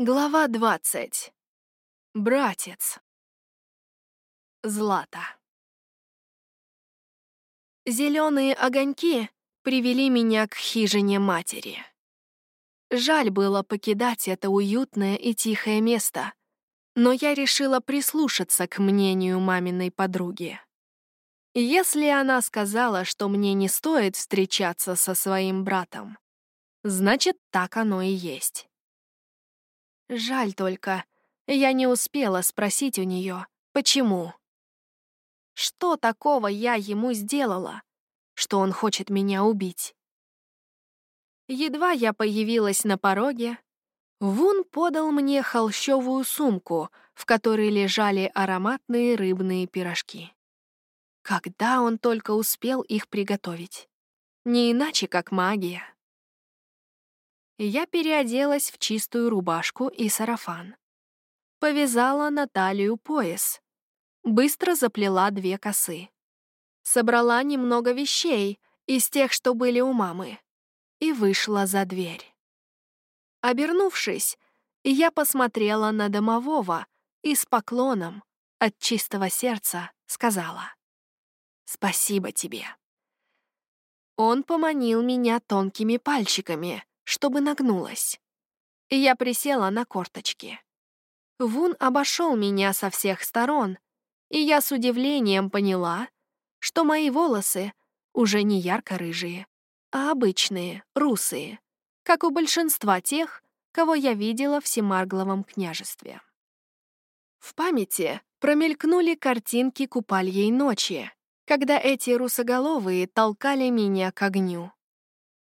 Глава 20. Братец. Злата. Зеленые огоньки привели меня к хижине матери. Жаль было покидать это уютное и тихое место, но я решила прислушаться к мнению маминой подруги. Если она сказала, что мне не стоит встречаться со своим братом, значит, так оно и есть. Жаль только, я не успела спросить у нее, почему. Что такого я ему сделала, что он хочет меня убить? Едва я появилась на пороге, Вун подал мне холщовую сумку, в которой лежали ароматные рыбные пирожки. Когда он только успел их приготовить? Не иначе, как магия. Я переоделась в чистую рубашку и сарафан. Повязала на талию пояс. Быстро заплела две косы. Собрала немного вещей из тех, что были у мамы, и вышла за дверь. Обернувшись, я посмотрела на домового и с поклоном от чистого сердца сказала «Спасибо тебе». Он поманил меня тонкими пальчиками, чтобы нагнулась. Я присела на корточки. Вун обошел меня со всех сторон, и я с удивлением поняла, что мои волосы уже не ярко-рыжие, а обычные, русые, как у большинства тех, кого я видела в Семаргловом княжестве. В памяти промелькнули картинки купальей ночи, когда эти русоголовые толкали меня к огню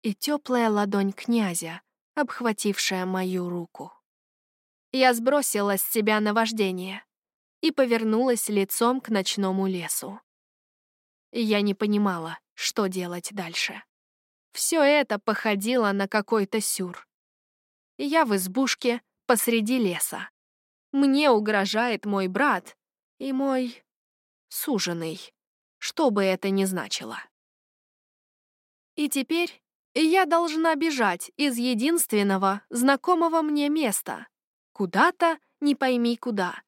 и теплая ладонь князя, обхватившая мою руку. Я сбросила с себя наваждение и повернулась лицом к ночному лесу. Я не понимала, что делать дальше. Все это походило на какой-то сюр. Я в избушке посреди леса. Мне угрожает мой брат и мой суженый, что бы это ни значило. И теперь я должна бежать из единственного знакомого мне места. Куда-то, не пойми куда.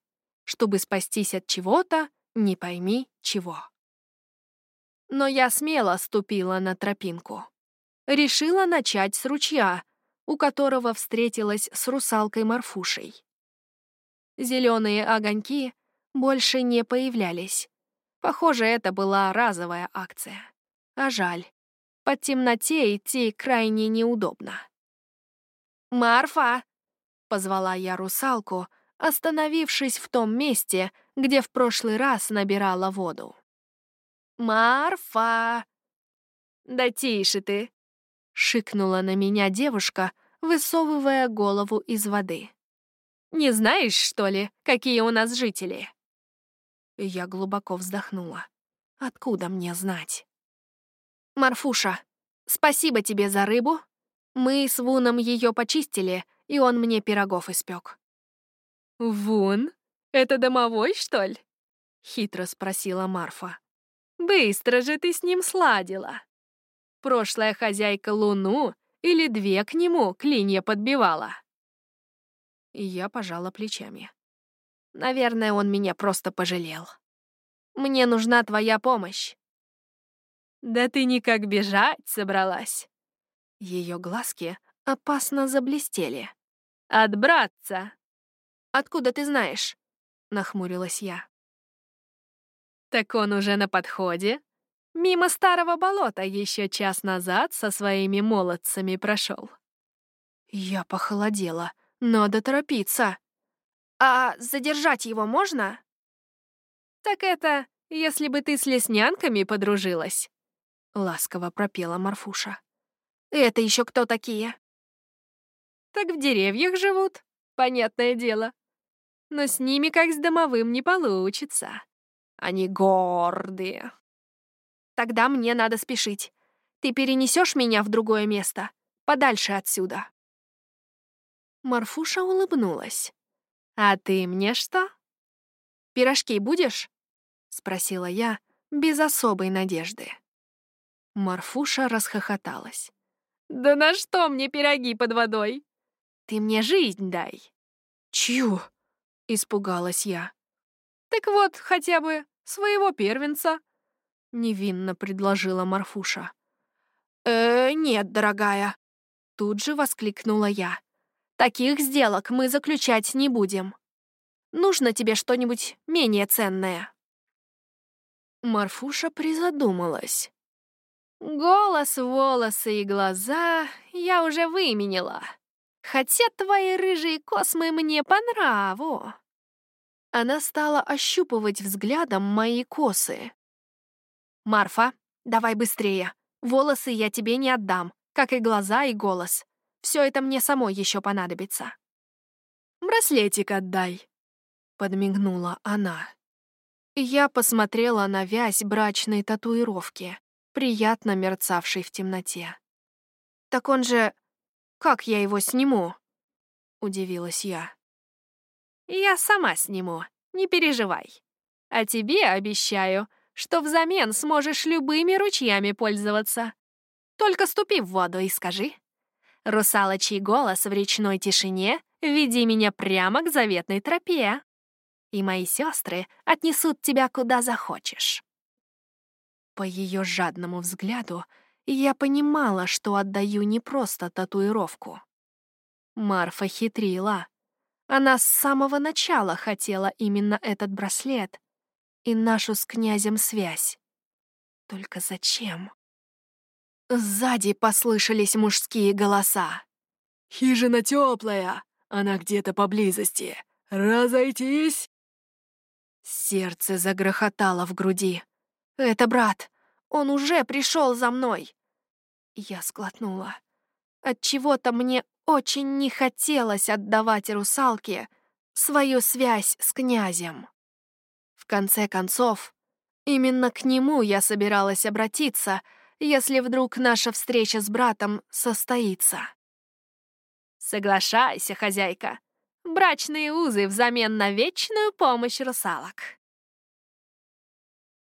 Чтобы спастись от чего-то, не пойми чего. Но я смело ступила на тропинку. Решила начать с ручья, у которого встретилась с русалкой Марфушей. Зеленые огоньки больше не появлялись. Похоже, это была разовая акция. А жаль. По темноте идти крайне неудобно. «Марфа!» — позвала я русалку, остановившись в том месте, где в прошлый раз набирала воду. «Марфа!» «Да тише ты!» — шикнула на меня девушка, высовывая голову из воды. «Не знаешь, что ли, какие у нас жители?» Я глубоко вздохнула. «Откуда мне знать?» «Марфуша, спасибо тебе за рыбу. Мы с Вуном ее почистили, и он мне пирогов испек. «Вун? Это домовой, что ли?» — хитро спросила Марфа. «Быстро же ты с ним сладила. Прошлая хозяйка Луну или две к нему клинья подбивала?» Я пожала плечами. Наверное, он меня просто пожалел. Мне нужна твоя помощь. «Да ты никак бежать собралась!» Ее глазки опасно заблестели. «От братца!» «Откуда ты знаешь?» — нахмурилась я. «Так он уже на подходе. Мимо старого болота еще час назад со своими молодцами прошел». Я похолодела. Надо торопиться. «А задержать его можно?» «Так это, если бы ты с леснянками подружилась», — ласково пропела Марфуша. «Это еще кто такие?» «Так в деревьях живут, понятное дело. Но с ними, как с домовым, не получится. Они гордые». «Тогда мне надо спешить. Ты перенесешь меня в другое место, подальше отсюда». Марфуша улыбнулась. «А ты мне что?» «Пирожки будешь?» — спросила я без особой надежды. Марфуша расхохоталась. «Да на что мне пироги под водой? Ты мне жизнь дай. «Чью?» — испугалась я. «Так вот, хотя бы своего первенца», — невинно предложила Марфуша. «Э, нет, дорогая», — тут же воскликнула я. «Таких сделок мы заключать не будем. Нужно тебе что-нибудь менее ценное». Марфуша призадумалась. «Голос, волосы и глаза я уже выменила. Хотя твои рыжие космы мне по нраву». Она стала ощупывать взглядом мои косы. «Марфа, давай быстрее. Волосы я тебе не отдам, как и глаза и голос. Все это мне самой еще понадобится». «Браслетик отдай», — подмигнула она. Я посмотрела на вязь брачной татуировки, приятно мерцавшей в темноте. «Так он же... Как я его сниму?» — удивилась я. «Я сама сниму, не переживай. А тебе обещаю, что взамен сможешь любыми ручьями пользоваться. Только ступи в воду и скажи. Русалочий голос в речной тишине веди меня прямо к заветной тропе» и мои сестры отнесут тебя куда захочешь». По ее жадному взгляду я понимала, что отдаю не просто татуировку. Марфа хитрила. Она с самого начала хотела именно этот браслет и нашу с князем связь. Только зачем? Сзади послышались мужские голоса. «Хижина теплая, она где-то поблизости. Разойтись!» Сердце загрохотало в груди. «Это брат! Он уже пришел за мной!» Я сглотнула. Отчего-то мне очень не хотелось отдавать русалке свою связь с князем. В конце концов, именно к нему я собиралась обратиться, если вдруг наша встреча с братом состоится. «Соглашайся, хозяйка», брачные узы взамен на вечную помощь русалок.